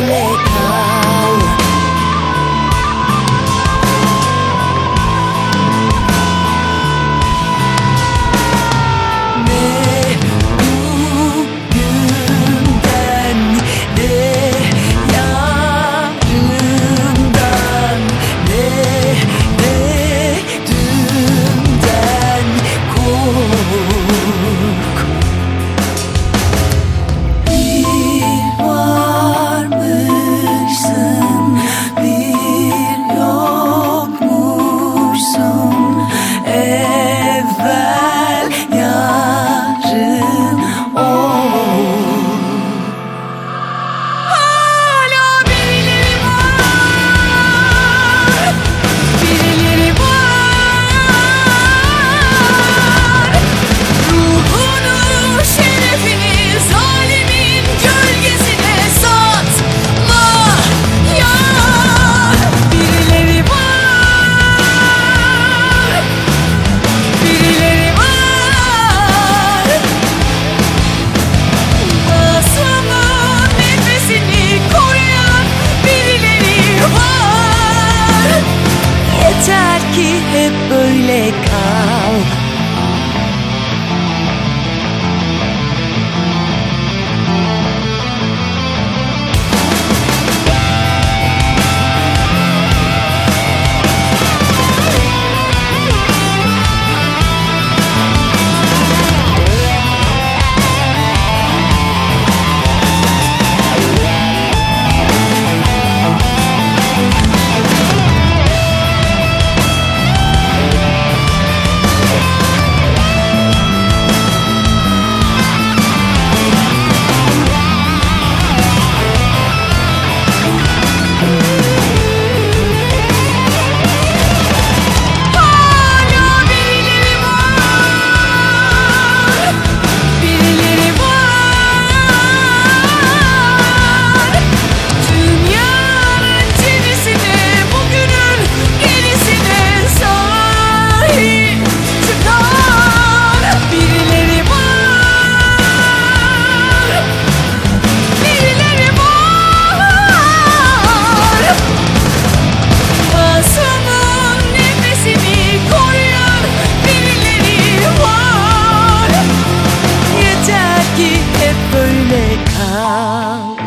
the. 홀내가.